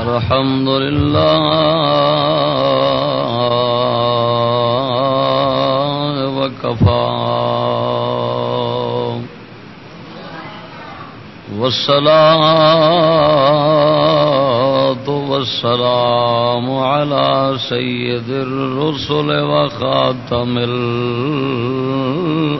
الحمد لله وكفى والصلاة والسلام على سيد الرسل وخاتم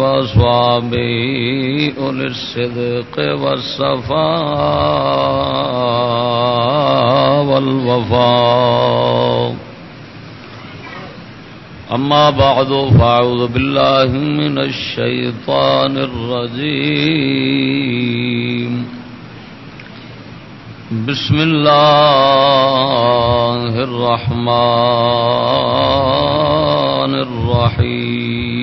وأصحابه أولي الصدق والصفاء والوفاء أما بعد، فأعوذ بالله من الشيطان الرجيم. بسم الله الرحمن الرحيم.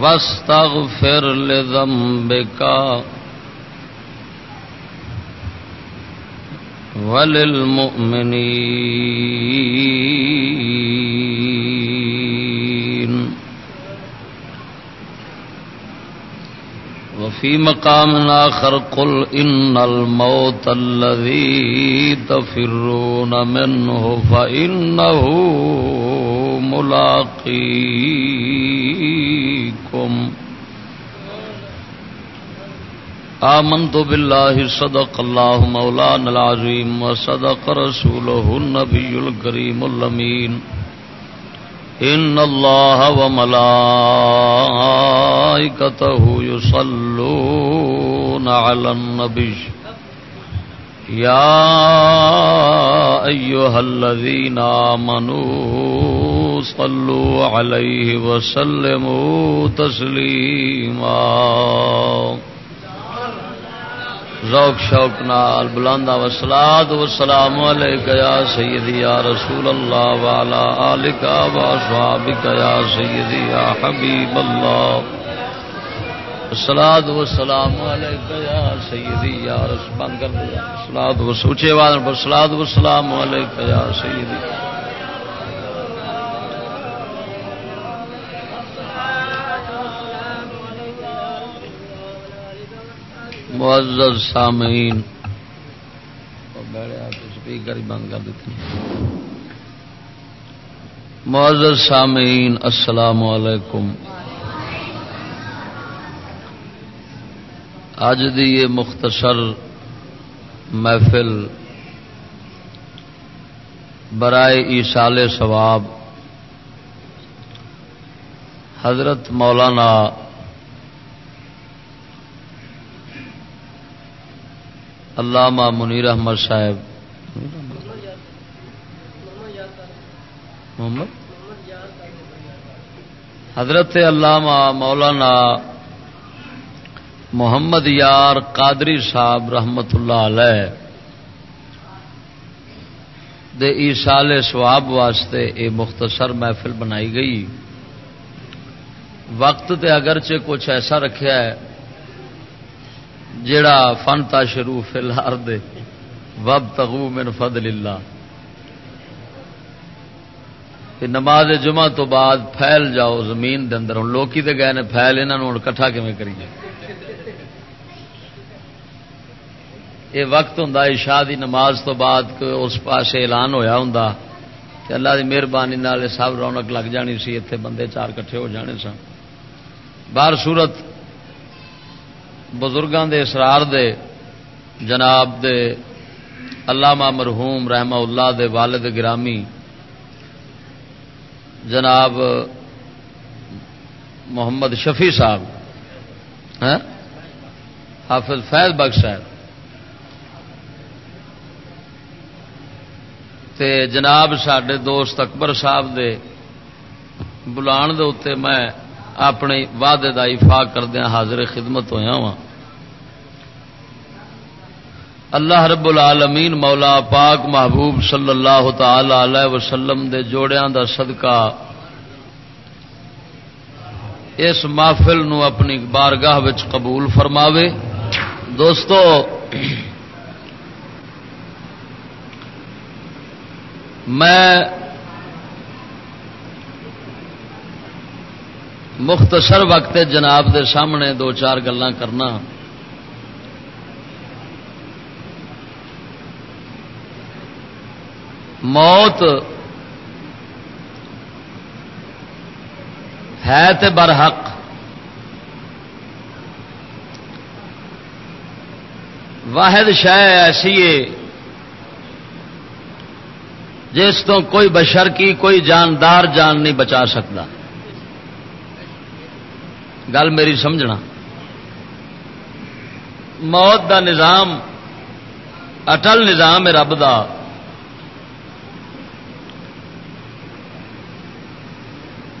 واستغفر لذنبك وللمؤمنين وفي مقام آخر قل إن الموت الذي تفرون منه فإنه ملاقيكم آمنت بالله صدق الله مولانا العظيم وصدق رسوله النبي الكريم اللمين إن الله وملائكته يصلون على النبي يا أيها الذين آمنوا صلوا عليه وسلموا تسليما ذوق شوق نال بلاندا وسلاد وسلام علیک یا سیدی یا رسول اللہ والا آلک و اصحابک یا سیدی یا حبیب اللہ. سلاد و سلام علیک یا سیدی یا رسول بند کر دیا. سلاد و سوچے والن پر سلاد و سلام علیک یا سیدی معزز سامعین۔ اسپیکر ہی بند کر دیتے معزز سامعین، السلام علیکم۔ اج دی یہ مختصر محفل برائے ایسال ثواب حضرت مولانا علامہ منیر احمد صاحب۔ محمد؟ حضرت علامہ مولانا محمد یار قادری صاحب رحمت اللہ علیہ دے ایسال سواب واسطے یہ مختصر محفل بنائی گئی۔ وقت تے اگرچہ کچھ ایسا رکھا ہے جڑا فن تا شروع فلار دے وب تغو من فضل اللہ۔ نماز جمعہ تو بعد پھیل جاؤ زمین دے اندر۔ ہوں لوکی تے گئے نے، پھیل یہاں ہوں کٹھا کیون کریے؟ یہ وقت ہوں عشاء دی نماز تو بعد اس پاس اعلان ہویا ہوں کہ اللہ کی مہربانی سب رونق لگ جانی سی اتنے بندے چار کٹھے ہو جانے سن۔ باہر صورت بزرگوں دے، اسرار دے، جناب دے، علامہ مرحوم رحمہ اللہ دے والد گرامی، جناب محمد شفیع صاحب ہاں؟ حافظ فیض بخش صاحب۔ تے جناب سڈے دوست اکبر صاحب دے، بلان دے اتنے میں اپنے وعدے کا افاق کردیا حاضر خدمت ہوا وا اللہ رب العالمین مولا پاک محبوب صلی اللہ تعالی علیہ وسلم دے جوڑیاں دا صدقہ اس محفل نو اپنی بارگاہ وچ قبول فرماوے۔ دوستو، میں مختصر وقت جناب دے سامنے دو چار گلان کرنا۔ موت ہے تے برحق۔ واحد شہ ایسی ہے جس تو کوئی بشر کی کوئی جاندار جان نہیں بچا سکتا۔ گل میری سمجھنا۔ موت دا نظام، اٹل نظام ہے رب دا۔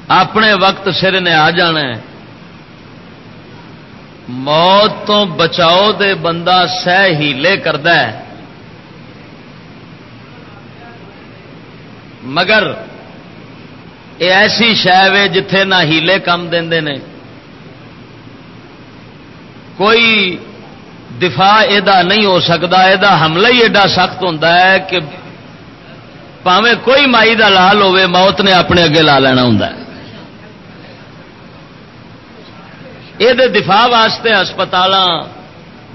اپنے وقت سر نے آ جانا ہے۔ موت تو بچاؤ دے بندہ سہ ہیلے کرد مگر، یہ ایسی شہ جتھے نہ ہیلے کم دے کوئی دفاع یہ نہیں ہو سکتا یہ حملہ ہی ایڈا سخت ہوتا ہے کہ پاوے کوئی مائی کا لال ہوے موت نے اپنے اگے لا لینا ہوں یہ دفاع واسطے ہسپتال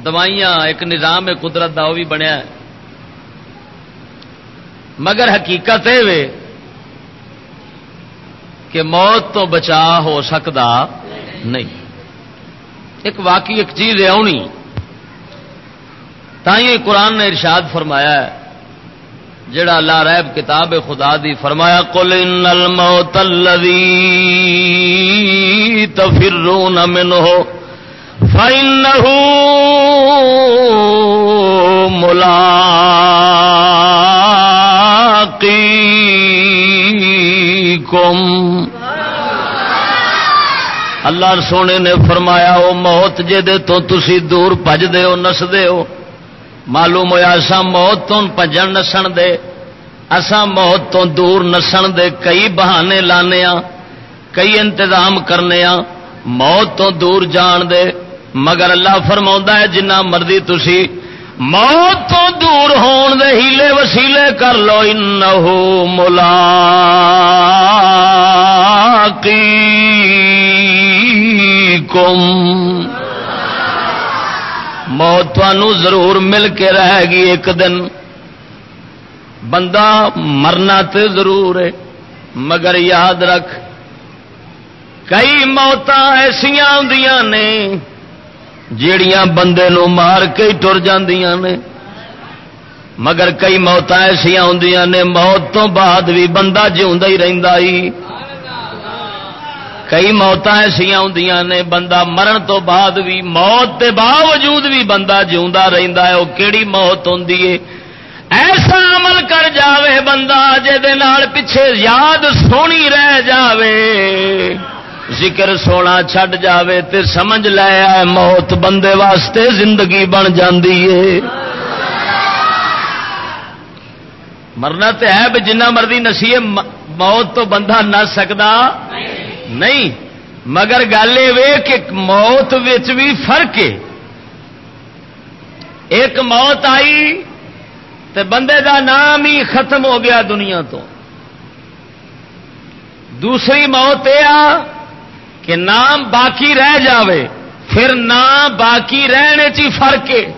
دوائیاں، ایک نظام ہے قدرت کا وہ بھی بنیا مگر حقیقت یہ کہ موت تو بچا ہو سکتا نہیں۔ ایک واقعی ایک چیز ہے آنی تھی قرآن نے ارشاد فرمایا ہے، جڑا اللہ ریب کتاب خدا دی فرمایا کل ان الموت الذی تفرون منه فإنه ملاقیکم۔ اللہ سونے نے فرمایا وہ موت جے دے تو تسی دور پج دے ہو نس دے ہو. معلوم ہوا اصا موت تو پجن نسن دے اسا موت تو دور نسن دے، کئی بہانے لانے کئی انتظام کرنے موت تو دور جان دے، مگر اللہ فرما ہے، جنہ مرضی تھی موت تو دور ہون دے، ہیلے وسیلے کر لو، انہو ملا کم موت ضرور مل کے رہے گی ایک دن۔ بندہ مرنا تو ضرور ہے، مگر یاد رکھ، کئی موت ایسا نے جیڑیاں بندے نو مار کے ٹر نے۔ مگر کئی موت ایسا نے، موت تو بعد بھی بندہ جیوا ہی ہی۔ کئی موت ایسا ہوں نے، بندہ مرن تو بعد بھی، موت کے باوجود بھی بندہ جیوا رہتا ہے وہ کہڑی موت ہوں ایسا عمل کر جاوے بندہ پیچھے یاد سونی رہ جاوے۔ ذکر سونا چھڈ جاوے تے سمجھ لیا موت بندے واسطے زندگی بن جاندی ہے۔ مرنا تو ہے بھی جنہ مرضی نسیے موت تو بندہ نہ سکتا نہیں، مگر گل یہ کہ موت بھی فرق ہے۔ ایک موت آئی تو بندے دا نام ہی ختم ہو گیا دنیا تو۔ دوسری موت یہ آ کہ نام باقی رہ جاوے، پھر نام باقی رہنے چی فرق ہے۔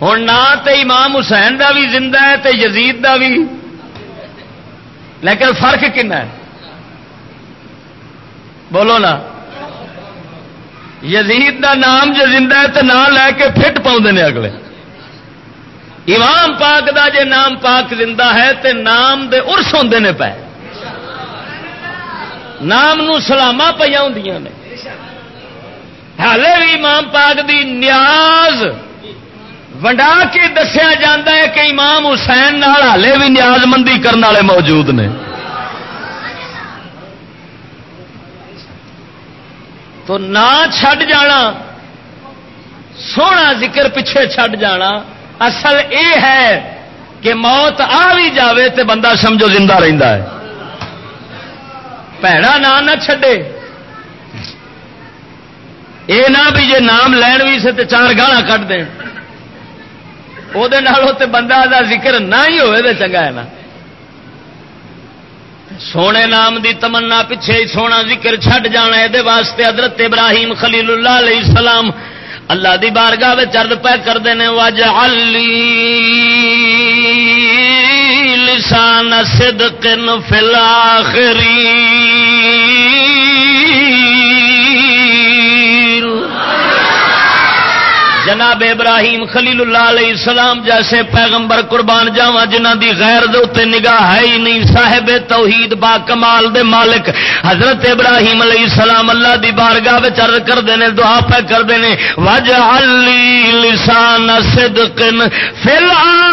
ہوں نہ تو امام حسین دا بھی زندہ ہے تو یزید دا بھی لیکن فرق کن ہے؟ بولو نا۔ یزید دا نام جو زندہ ہے تو نام لے کے فٹ پاؤں نے اگلے۔ امام پاک دا جے نام پاک زندہ ہے تے نام دے ارس ہوندے نے پے۔ نام نو سلاما پہ ہوں نے۔ ہالے بھی امام پاک دی نیاز ونڈا کے دسیا جا ہے کہ امام حسین نال ہالے بھی نیاز مندی کرنے والے موجود نے۔ تو نہ چھڈ جانا، سونا ذکر پیچھے چھڈ جانا۔ اصل اے ہے کہ موت آ بھی جاوے تے بندہ سمجھو زندہ رہتا ہے۔ پیڑا نام نہ چھڈے۔ یہ نہ بھی جی نام لین بھی سے تے چار گانا کٹ دیں وہ بندہ دا ذکر نہ ہی ہوئے تو چنگا ہے نا۔ سونے نام دی تمنا پیچھے ہی سونا ذکر چھٹ جانا یہ واسطے حضرت ابراہیم خلیل اللہ علیہ السلام اللہ دی بارگاہ چرد پہ کرتے ہیں وج لسان صدق فی الاخرین. جناب ابراہیم خلیل اللہ علیہ السلام جیسے پیغمبر قربان جاوا جنہ دی غیر دے نگاہ ہے ہی نہیں، صاحب توحید با کمال دے مالک۔ حضرت ابراہیم علیہ السلام اللہ دی بارگاہ چر کرتے ہیں دعا پہ کرتے ہیں وج علی لسان صدق فی الآخرین.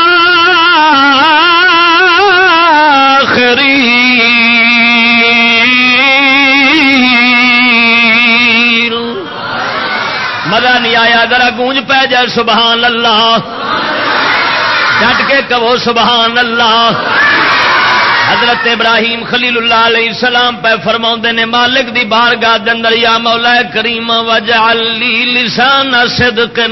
مزہ نہیں آیا، ذرا گونج پہ جائے، سبحان اللہ۔ ڈٹ کے کہو، سبحان اللہ۔ حضرت ابراہیم خلیل اللہ علیہ السلام پہ فرما نے، مالک دی بار گاہ یا مولا کریم وجعلی لسان صدقن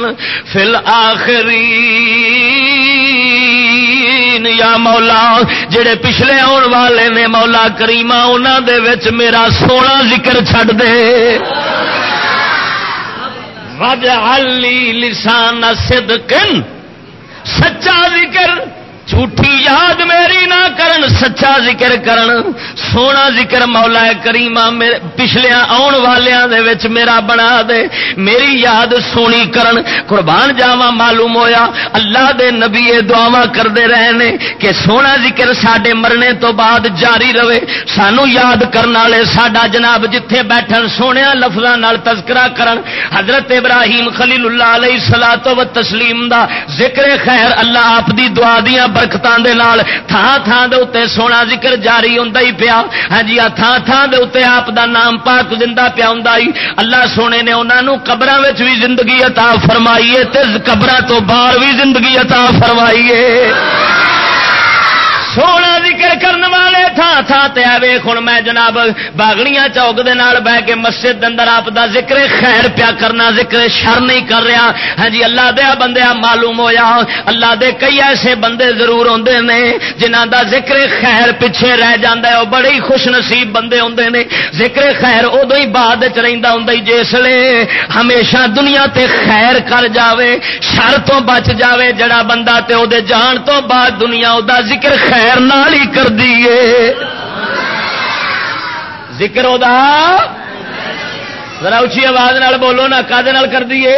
فی الاخرین۔ یا مولا، جڑے پچھلے آن والے نے مولا کریما انہوں دے وچ میرا سونا ذکر چھڑ دے۔ وج علی لسان صدقن سچا ذکر جھوٹھی یاد میری نہ کرن، سچا ذکر کرن۔ سونا ذکر مولا کریما پچھلیا آن والوں میرا بنا دے۔ میری یاد سونی کرن۔ قربان جاوا معلوم ہویا۔ اللہ دے نبی دعوا کرتے رہے کہ سونا ذکر سڈے مرنے تو بعد جاری رہے۔ سانو یاد کرنے والے سڈا جناب جتھے بیٹھن سونے لفظوں تذکرہ کرن۔ حضرت ابراہیم خلیل اللہ علیہ سلا تو تسلیم دا ذکر خیر اللہ آپ دی دعا دیا دے نال تھان تھان دے اتنے سونا ذکر جاری ہوں ہی پیا ہاں جی تھان تھان دے اتنے آپ دا نام پاک زندہ پیا ہوں اللہ سونے نے انہوں قبر بھی زندگی عطا فرمائیے قبر تو باہر بھی زندگی عطا فرمائیے سونا ذکر کرنے والے تھان تھان تے ویخ ہوں میں جناب باغڑیاں چوک دے نال بہ کے مسجد اندر آپ دا ذکر خیر پیا کرنا، ذکر شر نہیں کر رہا۔ ہاں جی اللہ دیا بندے معلوم ہویا۔ اللہ دے کئی ایسے بندے ضرور ہوندے نے جنہ دا ذکر خیر پیچھے رہ جاندہ ہے۔ وہ بڑے ہی خوش نصیب بندے ہوندے نے۔ ذکر خیر ادو ہی بعد چرتا ہوں جس لیے ہمیشہ دنیا تے خیر کر جاوے، شر تو بچ جاوے۔ جڑا بندہ تے او دے جان تو بعد دنیا دا ذکر خیر خیر نال ہی کر دیے ذکر ذرا اچھی آواز نال بولو نہ کدے کر دیے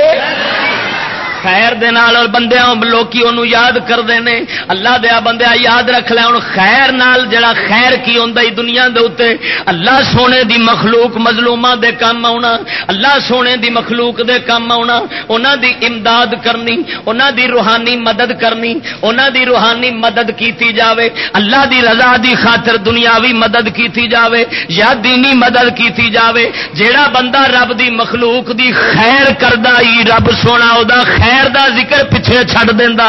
خیر دے نال اور بندے لوکی انہوں یاد کرتے ہیں اللہ دیا بندے یاد رکھ لیا ہوں خیر نال جڑا خیر کی ہوندا ہی دنیا دے اتنے اللہ سونے دی مخلوق مظلوماں دے کام آنا اللہ سونے دی مخلوق دے کام آنا انہاں دی امداد کرنی انہاں دی روحانی مدد کرنی انہاں دی روحانی مدد کیتی جاوے۔ اللہ دی رضا دی خاطر دنیاوی مدد کیتی جاوے یا دینی مدد کیتی جاوے۔ جیڑا بندہ رب دی مخلوق دی خیر کردہ رب سونا، او دا خیر خیر دا ذکر پیچھے چھڈ دینا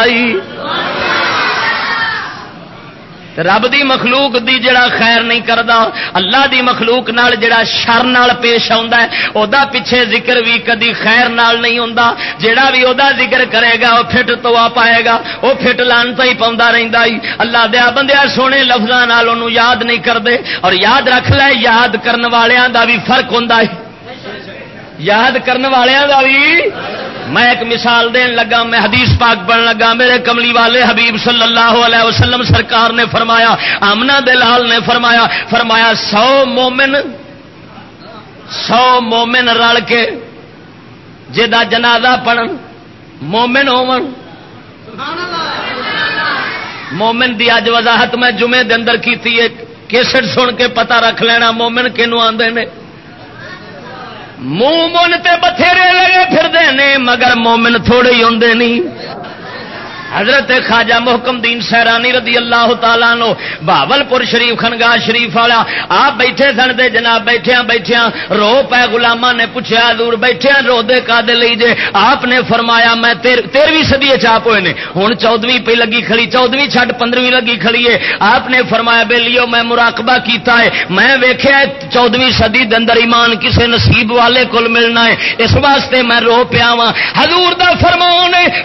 رب دی مخلوق دی جڑا خیر نہیں کرتا اللہ دی مخلوق نال جڑا شر نال پیش آتا ہے او دا پیچھے ذکر بھی کدی خیر نال نہیں ہوں جڑا بھی او دا ذکر کرے گا وہ فٹ تو آ پائے گا وہ فٹ لانتا ہی پاؤں رہتا ہی اللہ دیا بندیا سونے لفظوں یاد نہیں کرتے اور یاد رکھ لے یاد کرنے والوں دا بھی فرق ہوں یاد کرنے والوں کا بھی میں ایک مثال دین لگا، میں حدیث پاک پڑھن لگا، میرے کملی والے حبیب صلی اللہ علیہ وسلم سرکار نے فرمایا آمنا دلال نے فرمایا فرمایا سو مومن سو مومن رل کے جا جنازہ پڑھن، مومن ہومن مومن دی اج وضاحت میں جمعے دے اندر کی کیسٹ سن کے پتہ رکھ لینا، مومن کنو آدھے نے؟ منہ من تے بتھیرے لگے پھر نے مگر مومن تھوڑے ہی نہیں حضرت خواجہ محکم دین سیرانی رضی اللہ تعالیٰ نو باول پور شریف خنگاہ شریف والا، آپ بیٹھے سن دے جناب بیٹھیا بیٹھیا رو پے گلاما نے پوچھا دور بیٹھے رو دے کا دے لیجے آپ نے فرمایا، میں تیرویں سدی چاپ ہوئے نے۔ ہوں چودویں پہ لگی کھڑی، چودویں چھٹ پندرہویں لگی کھڑی ہے۔ آپ نے فرمایا، بے لیو، میں مراقبہ کیتا ہے۔ میں ویخیا چودویں سدی دندر ایمان کسے نصیب والے کول ملنا ہے۔ اس واسطے میں رو پیا وا حضور دا فرماؤ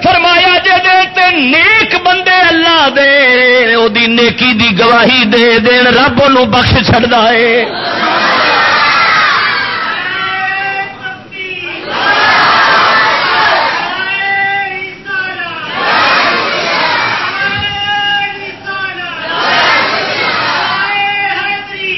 فرمایا، جے دے نیک بندے اللہ دے او دی نیکی دی گواہی دے دین رب نو بخش چڑھتا ہے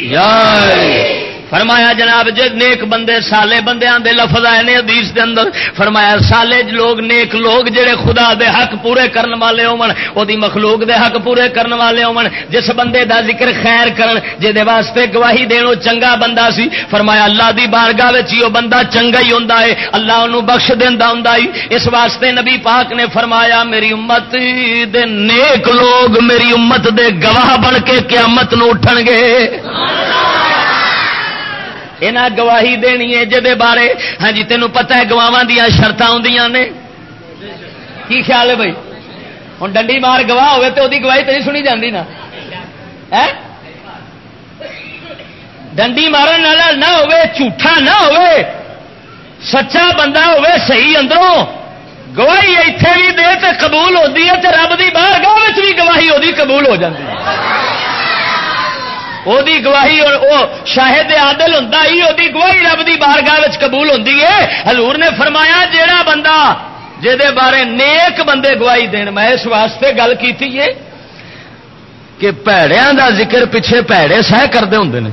یا فرمایا جناب جی نیک بندے سالے بندے دے لفظ آئے نے حدیث دے اندر، فرمایا سالے لوگ نیک لوگ جڑے خدا دے حق پورے کرن والے ہون او دی مخلوق دے حق پورے کرن والے ہون، جس بندے دا ذکر خیر کرن، جے دے واسطے گواہی دینو چنگا بندہ سی، فرمایا اللہ دی بارگاہ وچ او بندہ چنگا ہی ہوندا ہے اللہ اونوں بخش دیندا ہوندا ہے اس واسطے نبی پاک نے فرمایا، میری امت دے نیک لوگ میری امت دے گواہ بن کے قیامت نو اٹھن گے۔ سبحان اللہ یہاں گواہی دینی ہے جہد بارے؟ ہاں جی تینوں پتا ہے گواہ دیا شرط آدی نے؟ کی خیال ہے بھائی؟ ہوں ڈنڈی مار گواہ ہوئے تو وہی گواہی تو نہیں سنی جاتی نا؟ ڈنڈی مارن والا نہ ہوئے، جھوٹا نہ ہوئے، سچا بندہ ہوئے، صحیح اندروں۔ گواہی اتنے بھی دے تو قبول ہوتی ہے تو رب کی باہر گاہ بھی گواہی وہی قبول ہو جاتی ہے۔ وہ گواہی شاہد عادل ہوں وہ گواہی رب کی بارگاہ قبول ہوں حضور نے فرمایا جیڑا بندہ جہد بارے نیک بندے گواہی دین میں اس واسطے گل کی کہ پیڑیا دا ذکر پیچھے پیڑے سہ کرتے ہوں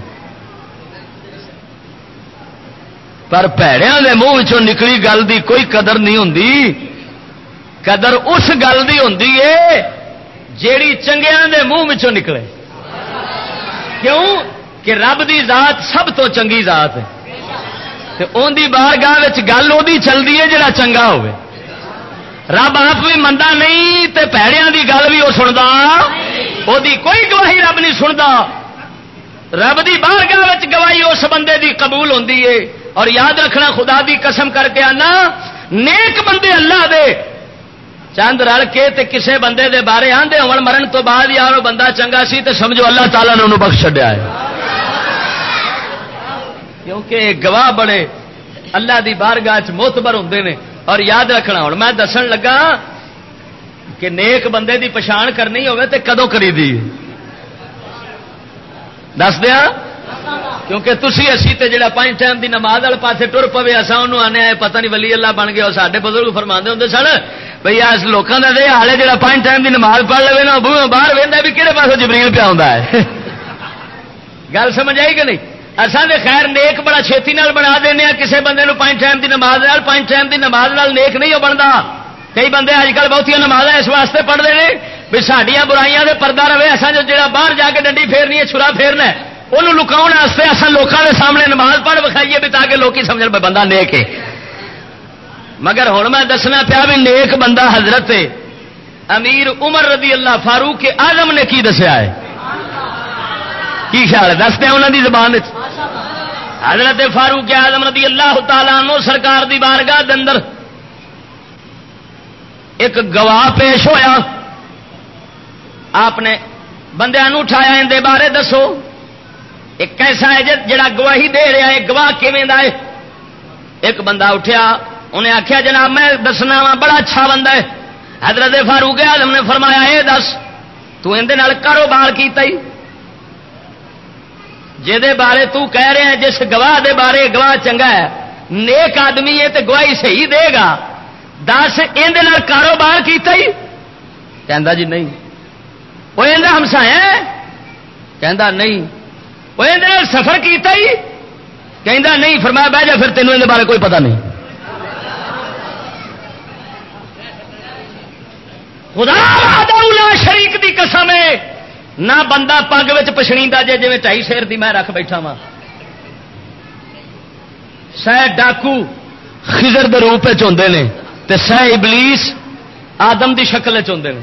پر پیڑیا دے منہ نکلی گل دی کوئی قدر نہیں ہوں قدر اس گل کی ہوں جیڑی چنگیا دے منہ نکلے کیوں کہ رب دی ذات سب تو چنگی ذات ہے۔ ان دی بار گاہ گل وہ چلتی ہے جڑا چنگا ہوے رب آپ بھی منتا نہیں تے پیڑیاں دی گل بھی وہ سنتا وہ کوئی گواہی رب نہیں سنتا رب دی بار گاہ گواہی اس بندے دی قبول ہوتی ہے۔ اور یاد رکھنا خدا دی قسم کر کے آنا، نیک بندے اللہ دے چند رل کے تے کسے بندے دے بارے آدھے ہو مرن تو بعد یار بندہ چنگا سی تے سمجھو اللہ تعالیٰ نے انہوں بخش چڈیا ہے۔ کیونکہ گواہ بڑے اللہ دی بارگاہ موتبر ہوں نے۔ اور یاد رکھنا ہوں، میں دسن لگا کہ نیک بندے دی پچھان کرنی ہوے تے کدو کری دی دس دیا؟ کیونکہ تھی اسی تے جڑا پانچ ٹائم دی نماز والے پاس ٹر پوے اصا انہوں آنے پتہ نہیں ولی اللہ بن گیا سارے بزرگ فرما ہوں سن بھائی اس لوگوں کا دے ہالے جڑا پانچ ٹائم دی نماز پڑھ لے نا باہر وہدا بھی کہڑے پاس جبریل پہ آتا ہے؟ گل سمجھ آئی کہ نہیں؟ اصل نے خیر نیک بڑا چھتی نال بنا دینا کسی بندے نو پانچ ٹائم دی نماز نال پانچ ٹائم دی نماز نال نیک نہیں بنتا کئی بندے اج کل بہت نماز اس واسطے پڑھتے ہیں بھی سڈیا برائیاں دے پردہ رہے اصل جو جڑا باہر جا کے ڈنڈی پھیرنی ہے، چھرا پھیرنا ہے۔ وہ لکاؤ اصل لوگوں کے سامنے نماز پڑھ بکھائیے بھی تاکہ لوگ سمجھ بندہ نیک ہے۔ مگر ہوں میں دسنا پیا بھی نیک بندہ حضرت امیر عمر رضی اللہ فاروق آزم نے کی دسیا ہے؟ کی خیال ہے؟ دستے انہوں کی زبان حضرت فاروق آزم رضی اللہ تعالیٰ سرکار دی بارگاہ اندر ایک گواہ پیش ہویا۔ آپ نے بندے اٹھایا اندر بارے دسو۔ ایک کیسا ہے جڑا گواہی دے رہا ہے، گواہ کیون ہے؟ ایک بندہ اٹھیا، انہیں آخیا جناب میں دسنا وا، بڑا اچھا بندہ ہے۔ حضرت فاروق آدم نے فرمایا یہ دس تندر کاروبار کیتا ہی۔ جہد بارے تو کہہ رہے ہیں، جس گواہ دے بارے گواہ چنگا ہے، نیک آدمی ہے تو گواہی صحیح دے گا۔ دس یہ کاروبار کیتا ہی؟ کہندا جی نہیں۔ وہ ہمسایا کہندا نہیں۔ وہ سفر کیتا ہی کہ نہیں فرمایا بہ جا پھر تینوں بارے کوئی پتہ نہیں خدا لا شریک دی قسم ہے نہ بندہ پگ پچھڑیدا جے جی ٹائی سیر دی میں رکھ بیٹھا وا سہ ڈاکو خزر دے روپ چوندے نے تے سہ ابلیس آدم دی شکل چوندے نے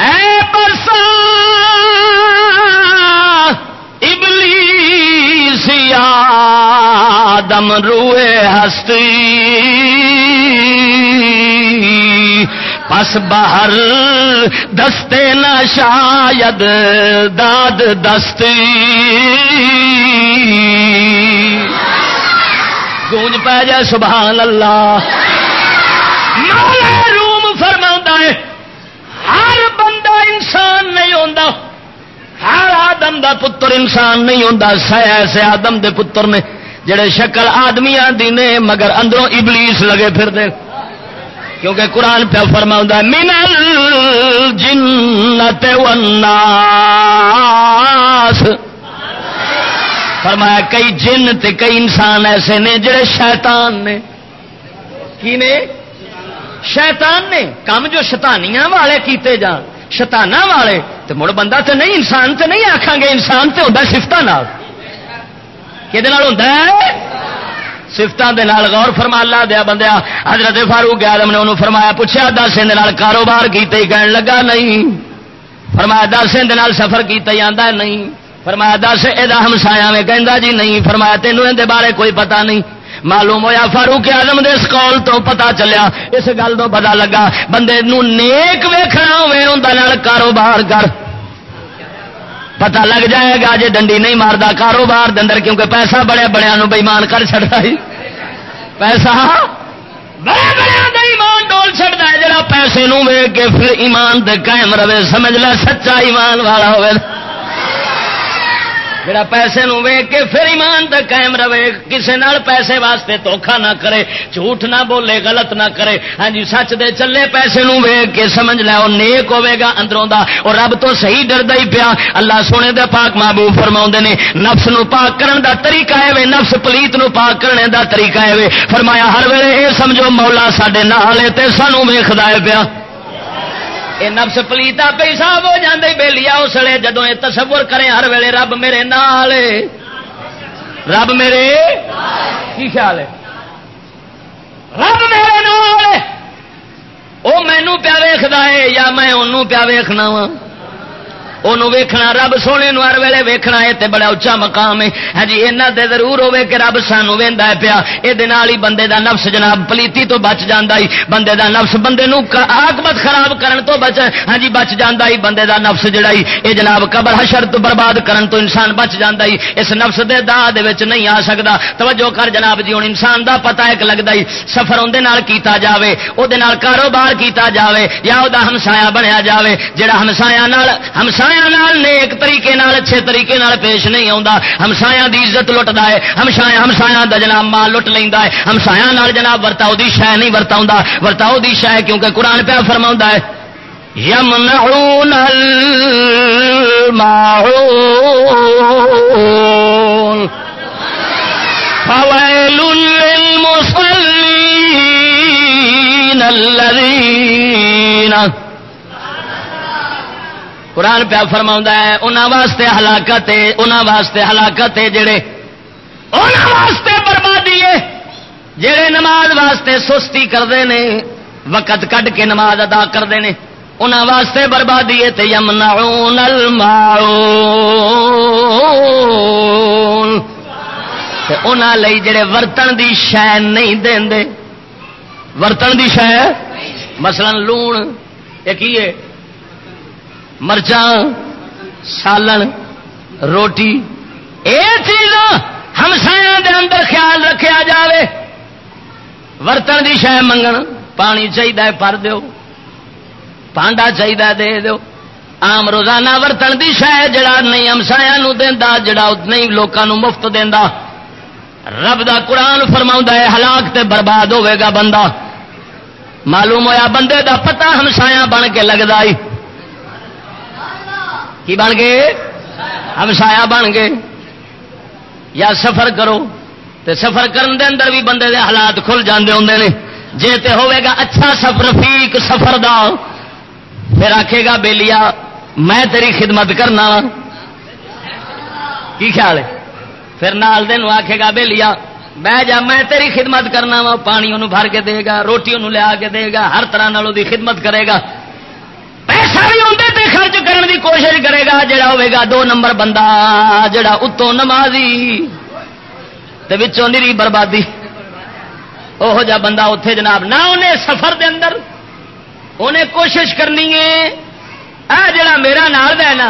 اے برسا ابلیس دم روئے ہستی۔ پس باہر دستے نا شاید داد دستی۔ گونج پہ جائے سبحان اللہ۔ روم فرما ہے ہوتا ہر آدم دا پتر انسان نہیں ہوتا سہ ایسے آدم دے پتر نے۔ جڑے شکل آدمی آدھی نے، مگر اندروں ابلیس لگے پھر دے کیونکہ قرآن پہ فرما منل جنت والناس۔ فرمایا، کئی جن تے کئی انسان ایسے نے جڑے شیطان نے۔ کی نے؟ شیطان نے۔ کام جو شتانیاں والے کیتے جان شتانا والے۔ تو مڑ بندہ تو نہیں انسان تو نہیں آخان گے انسان تو ہوتا سفت کہ سفتوں کے غور فرما لا دیا بندیا، حضرت فاروق آدم نے انہوں فرمایا پوچھا دس ان کاروبار کیتے ہی کہنے لگا نہیں۔ فرمایا دس ان سفر کیتا ہی آتا نہیں۔ فرمایا دس یہ ہمسایا میں کہہ جی نہیں۔ فرمایا تینوں اندر بارے کوئی پتا نہیں۔ معلوم ہوا فاروق آدم دے اس کال تو پتا چلیا، اس گل تو پتا لگا، بندے نو نیک ویخنا ہوے کاروبار کر۔ پتا لگ جائے گا جی ڈنڈی نہیں مارتا کاروبار دندر کیونکہ پیسہ بڑے بڑے بےمان کر چڑتا ہی پیسہ بڑے بڑے ایمان ڈول چڑتا ہے، جڑا پیسے نو ویگ کے پھر ایمان دے قائم رہے، سمجھ لے، سچا ایمان والا ہوئے جڑا پیسے نو ویگ کے پھر ایمان تک قائم رہے کسی نال پیسے واسطے دھوکھا نہ کرے، جھوٹ نہ بولے، غلط نہ کرے۔ ہاں جی سچ دے چلے پیسے نو ویگ کے سمجھ لے وہ نیک ہوے گا اندروں دا۔ اور رب تو صحیح ڈردا ہی پیا۔ اللہ سونے دے پاک محبوب فرما نے، نفس نو پاک کرن دا طریقہ ہے نفس پلیت نو پاک کرنے دا طریقہ ہے فرمایا، ہر ویلے اے سمجھو مولا سڈے نال تے سانو ویخدا ہے پیا۔ یہ نفس پلیتا صاحب ہو جاندے بے لیا اس لیے جدو یہ تصور کریں ہر ویلے رب میرے نال رب میرے کی خیال ہے؟ رب میرے نال وہ مینو پیا ویختا ہے یا میں انہوں پیا ویخنا وا؟ انہوں ویکھنا، رب سونے نو ہر ویلے ویکھنا ہے تے بڑا اچا مقام ہے۔ ہاں جی اینا تے ضرور ہوے کہ رب سانو ویندا ہے پیا۔ اے دے نال ہی بندے دا نفس جناب پلیتی تو بچ جاندا ہی۔ بندے دا نفس بندے نو عاقبت خراب کرن تو بچ ہاں جی بچ جاندا ہی بندے دا نفس جڑا ہی۔ اے جناب، قبر حشر تو برباد کرن تو انسان بچ جاندا ہی۔ اس نفس دے دا دے وچ نہیں آ سکدا۔ توجہ کر جناب جی ہن انسان دا پتہ ایک لگدا ہی۔ سفر اون نال کیتا جاوے او دے نال کاروبار کیتا جاوے، یا او دا ہمسایا بنیا جاوے، جڑا ہمسایا نال ہمسایا نال نیک طریقے نال اچھے طریقے نال پیش نہیں آتا ہمسایا دی عزت لٹتا ہے ہمسایا ہمسایا دا جناب مال لٹ لینا ہے۔ ہمسایا نال جناب ورتاؤ دی شہ نہیں ورتا ورتاؤ دی شہ کیونکہ قرآن پیا فرما ہے، یمنعون فويل للمصلين الذين قرآن پیا فرما ہے انہوں واسطے ہلاکت انہوں واسطے ہلاکت جڑے انہوں واسطے بربادی ہے۔ جڑے نماز واسطے سستی کرتے ہیں وقت کڈ کے نماز ادا کرتے ہیں انہوں واسطے بربادی ہے تے یمنا لئی جڑے ورتن دی شہ نہیں دے۔ ورتن دی شہ مثلا لون یہ مرچاں سالن، روٹی یہ چیز ہمسایا دے اندر خیال رکھا جائے ورتن کی شہ منگن، پانی چاہیے پر دیو۔ پانڈا چاہیے دے دو آم روزانہ ورتن کی شہ جڑا نہیں ہمسایا دا جڑا نہیں لوگوں مفت دینا رب دا قرآن فرما ہے، ہلاک تے برباد ہوے گا بندہ۔ معلوم ہویا بندے دا پتہ ہمسایا بن کے لگتا ہی کی بن گئے؟ ہمسایا بن گئے۔ یا سفر کرو۔ تے سفر کرن دے اندر بھی بندے دے حالات کھل جاندے ہوں نے۔ جے تے ہوئے گا اچھا سفر فیق سفر دا۔ پھر آکھے گا بیلیا میں تیری خدمت کرنا۔ کی خیال ہے؟ پھر نال دن آکھے گا بیلیا بہ جا، میں تیری خدمت کرنا وا۔ پانی انہوں بھر کے دے گا، روٹی انہوں لیا کے دے گا۔ ہر طرح نالوں دی خدمت کرے گا۔ پیسہ بھی اندر تے خرچ کرنے کی کوشش کرے گا، جڑا ہوئے گا دو نمبر بندہ، جڑا اتوں نمازی نری بربادی۔ وہ جا بندہ اتے جناب، نہ انہیں سفر دے اندر انہیں کوشش کرنی ہے آ جڑا میرا نال نا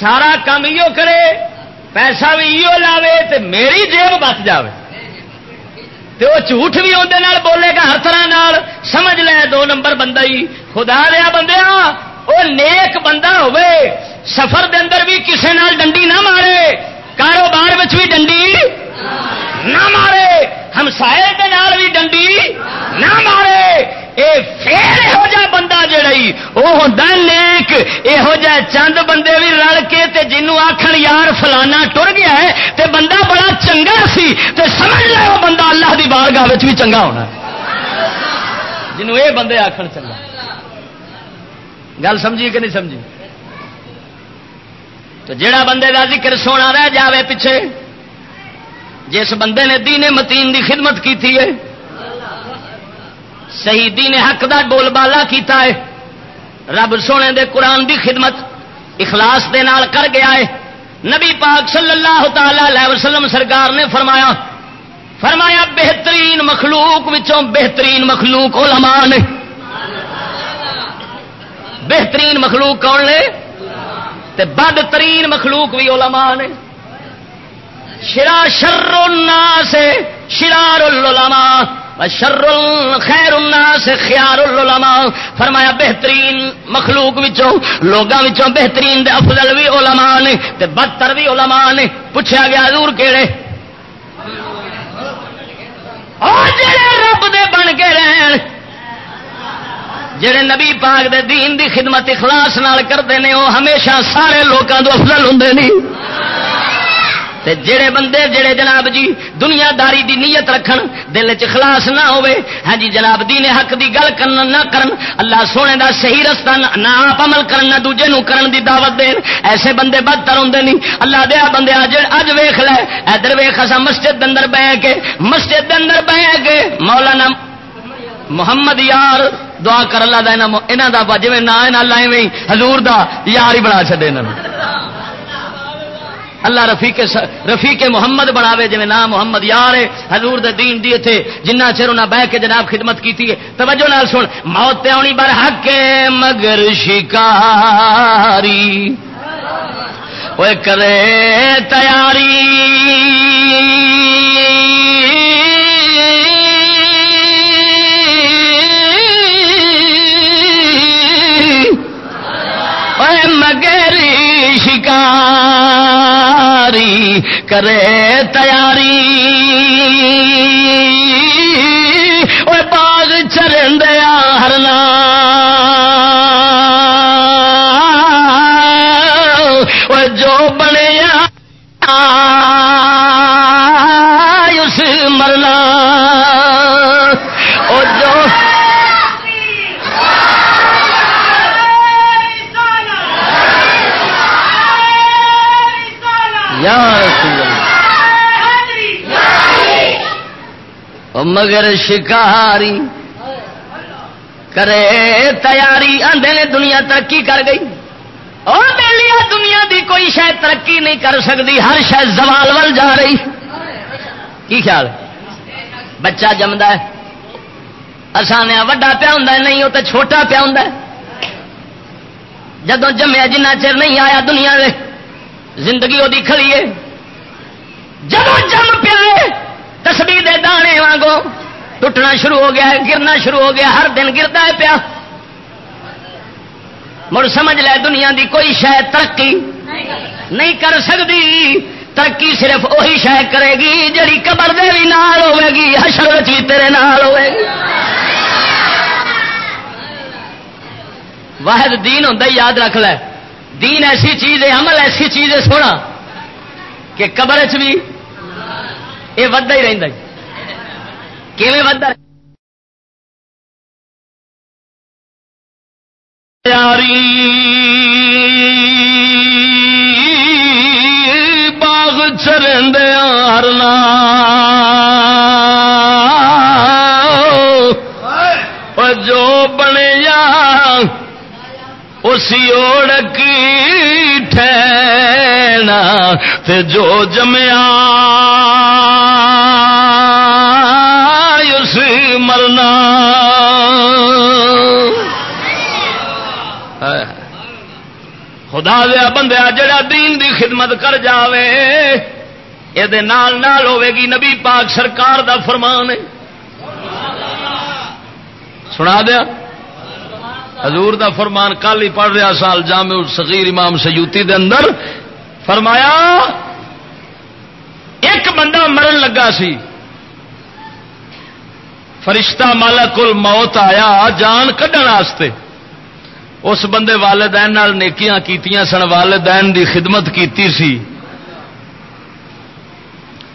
سارا کام کرے، پیسہ بھی لاوے، تے میری جیب بچ جائے تے وہ جھوٹ بھی اندر بولے گا ہر طرح سمجھ لے دو نمبر بندہ ہی۔ خدا لیا بندیا وہ نیک بندہ ہوے سفر دے اندر بھی کسے نال ڈنڈی نہ مارے، کاروبار بھی ڈنڈی نہ مارے، ہمسائے بھی ڈنڈی نہ مارے۔ پھر یہو جا بندہ جڑی وہ ہوتا نیک، یہو جہ چند بندے بھی رل کے تے جنوں آخر یار فلانا ٹر گیا ہے، تے بندہ بڑا چنگا سی، تے سمجھ لے وہ بندہ اللہ دی بارگاہ بھی چنگا ہونا جنوں اے بندے آخر چنگا۔ گل سمجھی کہ نہیں سمجھی؟ تو جڑا بندے کا ذکر سونا رہ جاوے پیچھے، جس بندے نے دین متین دی خدمت کی تھی ہے، صحیح دین حق دا بول بالا کیتا ہے، رب سونے دے قرآن دی خدمت اخلاص دے نال کر گیا ہے۔ نبی پاک صلی اللہ تعالی علیہ وسلم سرکار نے فرمایا فرمایا بہترین مخلوق وچوں بہترین مخلوق علماء نے۔ بہترین مخلوق کون نے؟ تے بدترین مخلوق بھی علماء نے۔ شرا شر الناس شرار العلماء شر خیر الناس خیار العلماء فرمایا بہترین مخلوق وچوں، لوگاں وچوں بہترین دے افضل بھی علماء نے، تے بدتر بھی علماء نے۔ پوچھا گیا حضور کیڑے؟ اور جڑے رب دے بن کے رہن جڑے نبی پاک دے دین دی خدمت اخلاص نال کرتے ہیں وہ ہمیشہ سارے لوگوں کو افضل ہوں نہیں تے جڑے بندے، جڑے جناب جی دنیا داری دی نیت رکھن، دل چ خلاص نہ ہوئے ہاں جی جناب دین حق دی گل کرن نہ کرن، اللہ سونے دا صحیح رستہ نہ آپ عمل کرن، نہ دوجے نو کرن دی دعوت دین۔ ایسے بندے بدتر ہوندے نہیں اللہ دیا بندے اج اج ویکھ لے، ادھر ویکھ اسا مسجد دے اندر بیٹھ کے، مسجد دے اندر بیٹھ کے، مولانا محمد یار دعا کر اللہ دا، انہاں دا جویں نا نہ لائیں حضور دا یار ہی بنا چھڈے انہاں اللہ رفیق رفیق محمد بناوے جی نام محمد یار ہے، حضور دے دین دی تھے جنہ چر انہیں بہ کے جناب خدمت کی توجہ نال سن، موت آنی بر حق مگر شکاری۔ وہ کرے تیاری۔ شکاری کرے تیاری۔ وہ باغ چرن دیا ہرنا وہ جو بنے مگر شکاری کرے تیاری آدھے نے دنیا ترقی کر گئی۔ اور دنیا دی کوئی شاید ترقی نہیں کر سکتی، ہر شاید زوال ول جا رہی۔ کی خیال؟ بچہ جمد ہے۔ آسان وڈا پیا ہوں نہیں وہ تو چھوٹا پیا ہوں جدو جمیا جنہ چر نہیں آیا دنیا میں زندگی وہ کھڑی ہے۔ جب جم پیا تسبی دے دانے وانگو ٹوٹنا شروع ہو گیا ہے، گرنا شروع ہو گیا، ہر دن گرتا ہے پیا۔ مڑ سمجھ لے دنیا دی کوئی شاید ترقی نہیں کر سکتی ترقی صرف وہی شاید کرے گی جڑی قبر دے بھی نال ہوے گی، حشر بھی تیرے نال ہوے گی۔ واحد دین ہوتا یاد رکھ لے۔ دین ایسی چیز ہے، عمل ایسی چیز ہے، سونا، کہ قبر چ بھی یہ ودا ہی رہتا جی۔ کیون ودا یاری باغ چرندیا ہرنا جو بنے یا اسی اوڑک ٹھہنا تے جو جمیا اس مرنا۔ خدا دیا بندہ جڑا دین دی خدمت کر جاوے یہ نال نال ہوے گی نبی پاک سرکار دا فرمان سنا دیا؟ حضور دا فرمان کل ہی پڑھ رہا سال جامع صغیر امام سیوتی دے اندر، فرمایا، ایک بندہ مرن لگا سی۔ فرشتہ مالک الموت آیا، جان کھڈن اس بندے والدین نیکیاں کیتیاں سن، والدین دی خدمت کیتی سی۔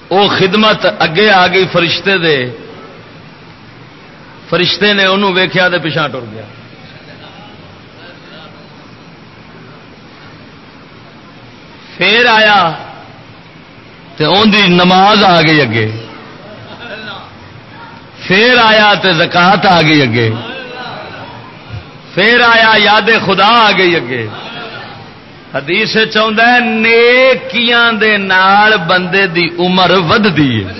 او خدمت اگے آ گئی فرشتے دے۔ فرشتے نے انہوں ویخیا تو پچھا ٹر گیا۔ پھر آیا تو ان دی نماز آ گئی اگے۔ پھر آیا تو زکات آ گئی اگے۔ پھر آیا یاد خدا آ گئی اگے۔ حدیث چاہتا ہے، نیکیاں دے نال بندے دی عمر ودتی ہے۔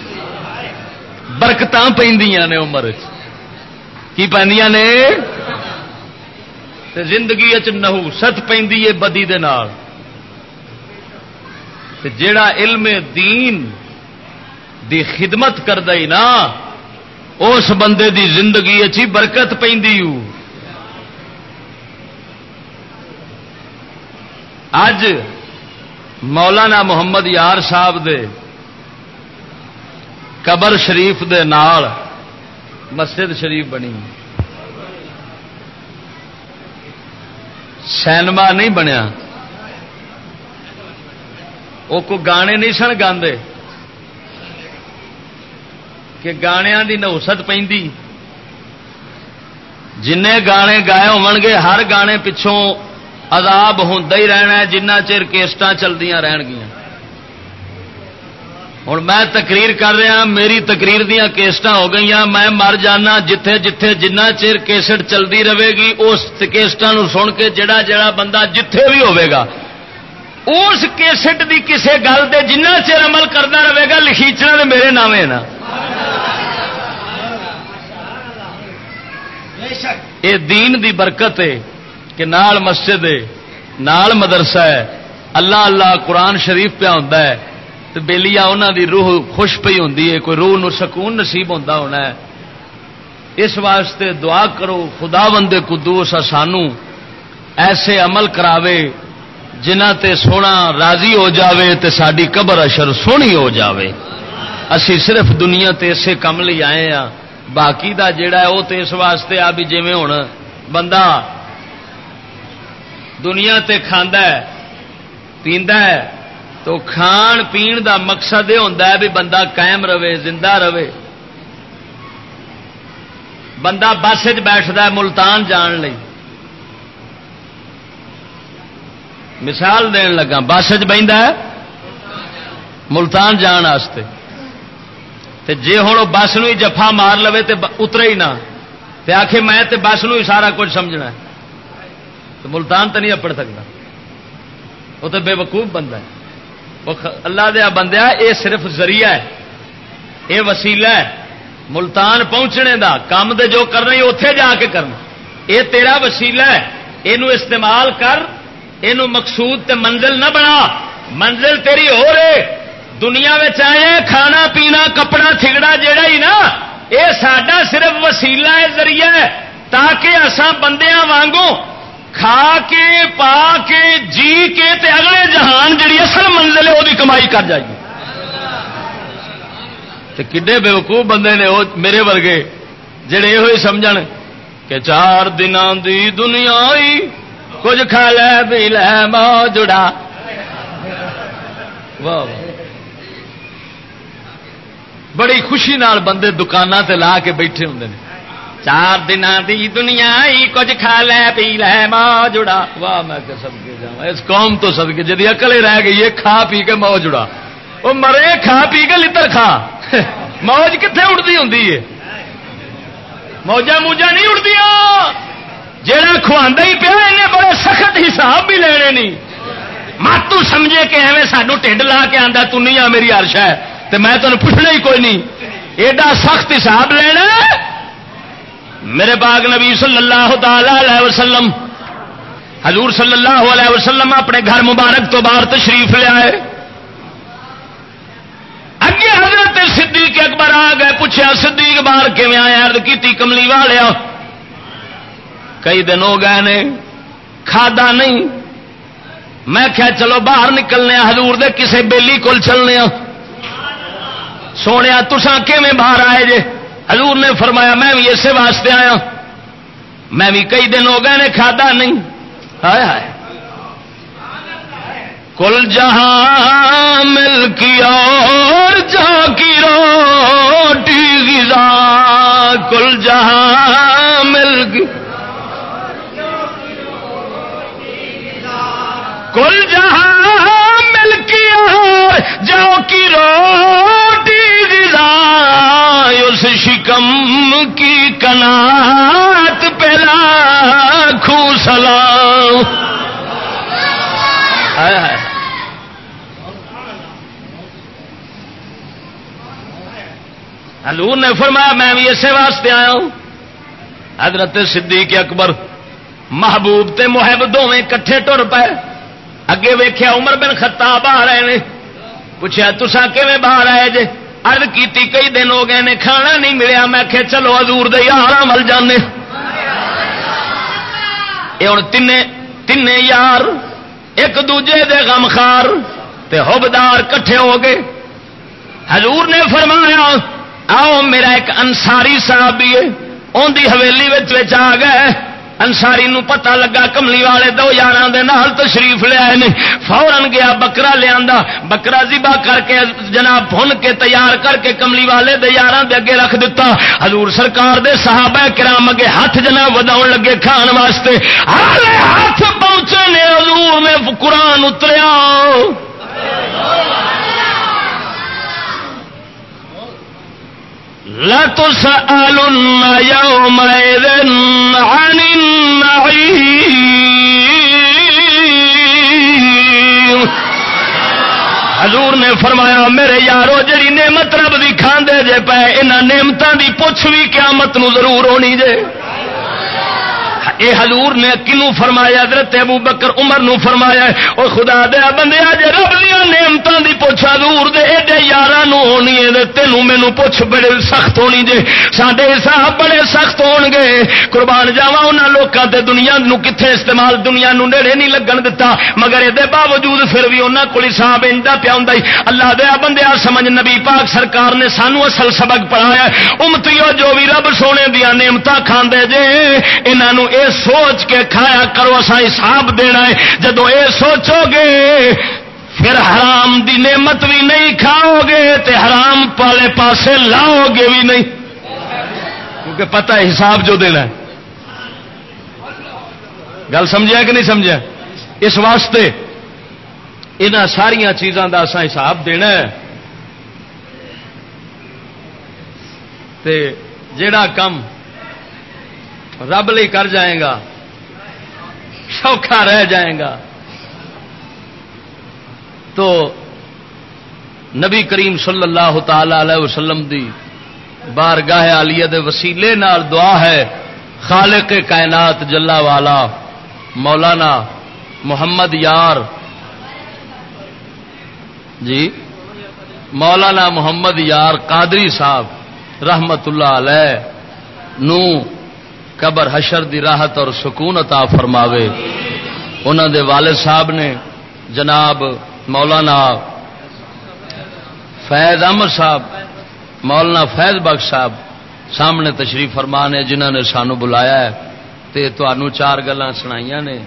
برکت پہ نے عمر کی پہ نے؟ زندگی نہو ست پہ بدی دے نال۔ جیڑا علم دین دی خدمت کر دئی نا، اس بندے دی زندگی اچھی برکت پہ اج مولانا محمد یار صاحب دے قبر شریف دے نال مسجد شریف بنی۔ سینما نہیں بنیا۔ وہ کو گانے نہیں سن گاندے۔ کہ گانیا کی نوست پہ جن گانے گائے ہو گے، ہر گانے پچھوں عذاب ہوں ہی رہنا جنہ چر کیسٹ چلدیا رہن گیا ہوں میں تقریر کر رہا، میری تقریر دیا کیسٹ ہو گئی میں مر جانا جتھے جتھے جنہ چر کیسٹ چلتی رہے گی، اس کیسٹان سن کے جڑا جڑا بندہ جتھے بھی ہوے گا۔ اس کیسٹ دی کسے گل دے جنہ چر عمل کرتا رہے گا، لکھیچنا میرے نام ہے نا۔ یہ دین دی برکت ہے کہ نال مسجد ہے نال مدرسہ ہے اللہ اللہ قرآن شریف پہ ہوتا ہے تو بےلیا انہوں دی روح خوش پی ہوں کوئی روح نو سکون نصیب ہوتا ہونا ہے اس واسطے دعا کرو خدا بندے قدوس سانو ایسے عمل کراوے جنہ تے سونا راضی ہو جاوے تے ساری قبر اشر سونی ہو جاوے۔ اسی صرف دنیا تے اسے کم لی آئے ہاں۔ باقی دا جیڑا ہے وہ تو اس واسطے آ بھی جی ہوں بندہ دنیا تے کھانا ہے، پیندا ہے، تو کھان پین دا مقصد یہ ہوتا ہے بھی بندہ قائم رہے، زندہ رہے۔ بندہ بس بیٹھتا ہے ملتان جان لئی۔ مثال دین لگا۔ بس چ ملتان جان واسطے۔ تے جے ہوں بس نو جفا مار لو تو اترے ہی نہ۔ تے آخے میں تے بس نو ہی سارا کچھ سمجھنا ہے۔ تو ملتان تو نہیں اپڑ سکتا وہ تو بے وقوف بندہ ہے۔ وہ اللہ دیا بندیا یہ صرف ذریعہ ہے۔ یہ وسیلہ ہے۔ ملتان پہنچنے دا کام دے جو کرنا ہی اتے جا کے کرنا۔ یہ تیرا وسیلہ ہے۔ یہ استعمال کر یہ مقصود تے منزل نہ بنا۔ منزل تیری ہو رہے دنیا آئے کھانا، پینا، کپڑا تھگڑا جیڑا ہی نا۔ یہ سڈا صرف وسیلہ ہے، ذریعہ ہے۔ تاکہ اسان بندیاں وانگوں کھا کے، پا کے جی کے تے اگلے جہان جڑی اصل منزل ہے وہ کمائی کر جائیے کڈے بےوقوف بندے نے وہ میرے ورگے جڑے یہ سمجھ کہ چار دنوں دی دنیا کچھ کھا لے بھی لے موجڑا واہ بڑی خوشی نال بندے دکانوں تے لا کے بیٹھے ہوں چار دن دی دنیا کچھ کھا لے، پی لے ماں جڑا واہ، میں سب کے جا اس قوم تو سد کے جی اکل رہ گئی ہے کھا پی کے مو جڑا وہ مرے، کھا پی کے لڑ کھا۔ موج کتنے اڑتی ہوں موجا موجا نہیں اڑتی جہاں کھوا ہی پیا انہیں بڑے سخت حساب بھی لینے نہیں۔ ماتو سمجھے کہ ایویں سانو ٹھنڈ لا کے آتا تنیا میری عرش ہے تو میں تمہیں پوچھنا ہی کوئی نہیں۔ ایڈا سخت حساب لینا میرے باغ نبی صلی اللہ تعالی علیہ وسلم، حضور صلی اللہ علیہ وسلم اپنے گھر مبارک تو باہر تشریف لیا ہے اگے حضرت صدیق اکبر آ گئے پوچھا صدیق بار کیون آیا؟ ارد کی کملی والیا کئی دن ہو گئے نے، کھادا نہیں۔ میں کیا چلو باہر نکلنے حضور دے کسے بیلی کول چلنے سونے تسان کیویں باہر آئے جے؟ حضور نے فرمایا، میں بھی اسے واسطے آیا۔ میں بھی کئی دن ہو گئے نے، کھادا نہیں۔ ہائے ہائے۔ کل جہاں مل کی اور جا کی روٹی غذا، کل جہاں مل کی کل جہاں مل کی اور کی روٹی غذا اس شکم کی کنات پہلا خو سلام۔ حضور نے فرمایا، میں بھی اسے واسطے آیا ہوں۔ حضرت صدیق اکبر محبوب تے محب دونیں کٹھے ٹر پائے اگے ویخیا عمر بن خطاب آ رہے ہیں پوچھا تسا کیون باہر آئے جے؟ ارد کی کئی دن ہو گئے نے، کھانا نہیں ملیا۔ میں کہ چلو ادور دار مل جانے۔ یہ ہوں تین تین یار ایک دوجے دے غمخار تے حبدار کٹھے ہو گئے۔ حضور نے فرمایا، آؤ، میرا ایک انساری صاحب بھی ہے ان کی حویلی آ گئے۔ انساری نو پتہ لگا کملی والے دو یار تشریف لیا فورن گیا بکرا لیا بکرا زبا کر کے جناب بن کے تیار کر کے کملی والے دے یار دے اگے رکھ دیتا حضور سرکار دے صحابہ کرام اگے ہاتھ جناب ودا لگے کھان واسطے۔ ہاتھ پہنچے نے حضور میں قرآن اتریا۔ يومئذ عن النعيم. حضور نے فرمایا، میرے یارو، جڑی نعمت رب دی کھاندے جے پے، انہاں نعمتاں دی پوچھ بھی قیامت نو ضرور ہونی جے۔ اے حضور نے کنو فرمایا، حضرت ابو بکر عمر نو فرمایا او خدا دیا بندے جے رب دیا نعمتاں دی پوچھا دور دے ایڈے یاراں نو ہونی ہے تینوں مینوں پوچھ، بڑے سخت ہونی جے، ساڈے حساب بڑے سخت ہون گے۔ قربان جاواں انہاں لوکاں تے دنیا نو کتھے استعمال، دنیا نو نیڑے نہیں لگن دتا، مگر اے دے باوجود پھر بھی انہاں کول حساب اندا پیا ہوندا اللہ دیا بندیا سمجھ، نبی پاک سرکار نے سانو اصل سبق پڑھایا۔ امتیو جو بھی رب سونے دیا نعمتاں کھاندے جے، انہاں نو اے سوچ کے کھایا کرو اصا حساب دینا ہے۔ جدو اے سوچو گے، پھر حرام دی نعمت بھی نہیں کھاؤ گے تے حرام پالے پاسے لاؤ گے بھی نہیں۔ کیونکہ پتہ ہے، حساب جو دینا ہے۔ گل سمجھا کہ نہیں سمجھا اس واسطے ان ساریا چیزوں کا اصا حساب دینا ہے۔ تے جڑا کم رب لی کر جائے گا، سوکھا رہ جائے گا۔ تو نبی کریم صلی اللہ تعالی علیہ وسلم دی بارگاہ آلیہ دے وسیلے نال دعا ہے، خالق کائنات جلا والا، مولانا محمد یار۔ جی مولانا محمد یار قادری صاحب، رحمت اللہ علیہ، نو قبر حشر دی راحت اور سکون عطا فرماوے۔ انہوں دے والد صاحب نے جناب مولانا فیض احمد صاحب، مولانا فیض بخش صاحب سامنے تشریف فرما نے جنہوں نے سانو بلایا ہے تے تو چار گلان سنائی نے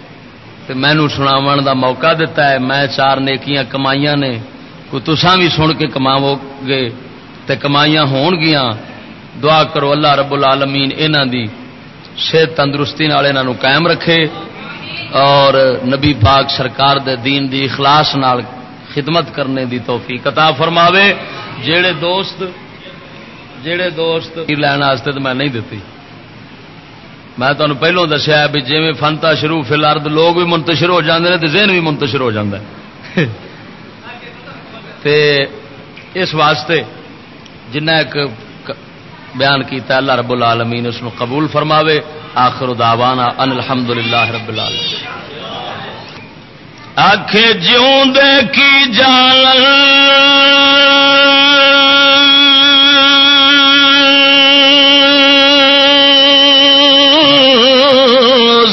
تے مینو سناو دا موقع دیتا ہے، میں چار نیکیاں کمائیاں نے۔ کو تسان بھی سن کے کماو گے تے کمائیاں ہون گیاں، دعا کرو اللہ رب العالمین انہاں دی صحت تندرستی قائم رکھے اور نبی پاک سرکار دے دین دی اخلاص نال خدمت کرنے دی توفیق عطا فرماوے جیڑے دوست جیڑے دوست واسطے تو میں نہیں دیتی میں تمہیں پہلو دسیا بھی جی فنتا شروع فی الارض لوگ بھی منتشر ہو جاتے ہیں تو ذہن بھی منتشر ہو جاتا ہے اس واسطے جنہ ایک بیان کیتا اللہ رب العالمین اس نو قبول فرماوے۔ آخر دعوانا ان الحمد للہ رب العالمین۔ آخ جیوں دے کی جال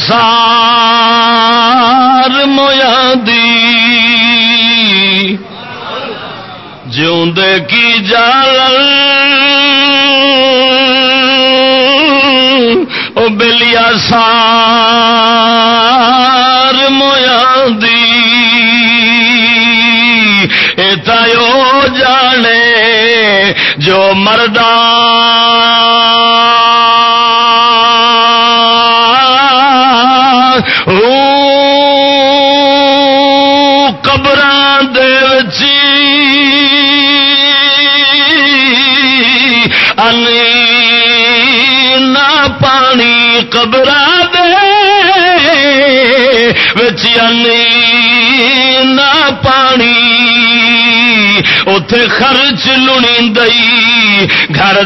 سار مویا دی۔ جیوں دے کی جال سار میادی جانے جو مردان پانی قبر انی نہ پانی اتے خرچ لونی دئی گھر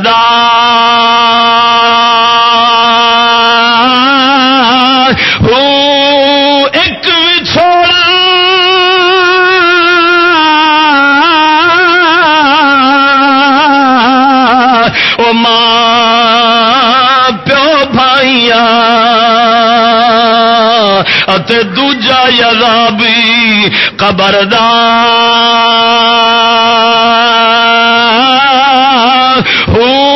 ایک چھوڑا او ماں دوجا یزابی قبردار ہو۔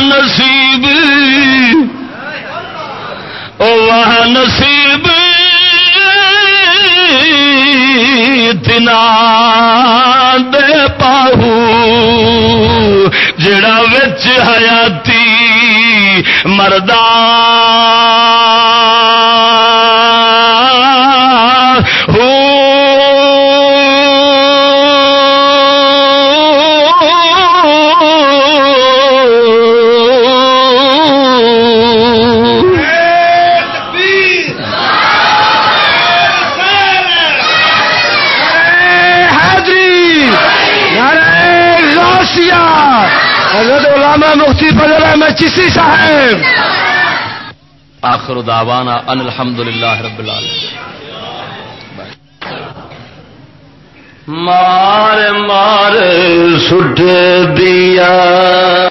نصیب۔ وہ نصیب۔ تنا دے پاہو۔ جڑا وچ حیاتی مردا مفتی ہے چشتی صاحب۔ آخر دعوانا ان الحمد للہ رب العالمین۔ مار مار سٹ دیا۔